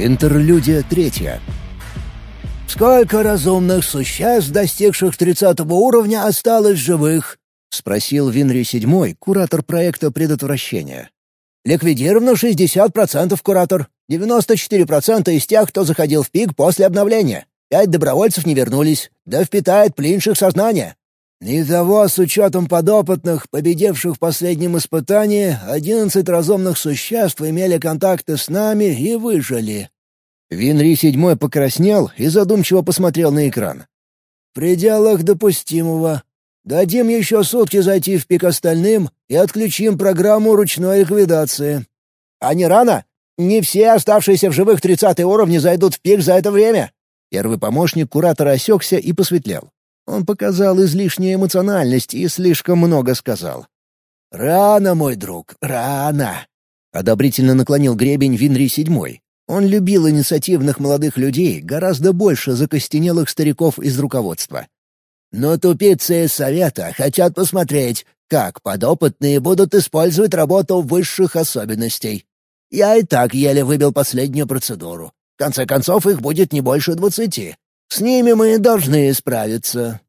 Интерлюдия третья. «Сколько разумных существ, достигших тридцатого уровня, осталось живых?» — спросил Винри седьмой, куратор проекта предотвращения. «Ликвидировано 60% куратор. 94% из тех, кто заходил в пик после обновления. Пять добровольцев не вернулись. Да впитает плинших сознание. Итого, с учетом подопытных, победивших в последнем испытании, одиннадцать разумных существ имели контакты с нами и выжили. Винри седьмой покраснел и задумчиво посмотрел на экран. «В пределах допустимого. Дадим еще сутки зайти в пик остальным и отключим программу ручной ликвидации». «А не рано? Не все оставшиеся в живых тридцатые уровни зайдут в пик за это время». Первый помощник куратора осекся и посветлел. Он показал излишнюю эмоциональность и слишком много сказал. «Рано, мой друг, рано!» Одобрительно наклонил гребень Винри седьмой. Он любил инициативных молодых людей гораздо больше закостенелых стариков из руководства. Но тупицы из совета хотят посмотреть, как подопытные будут использовать работу высших особенностей. Я и так еле выбил последнюю процедуру. В конце концов, их будет не больше двадцати. С ними мы должны справиться.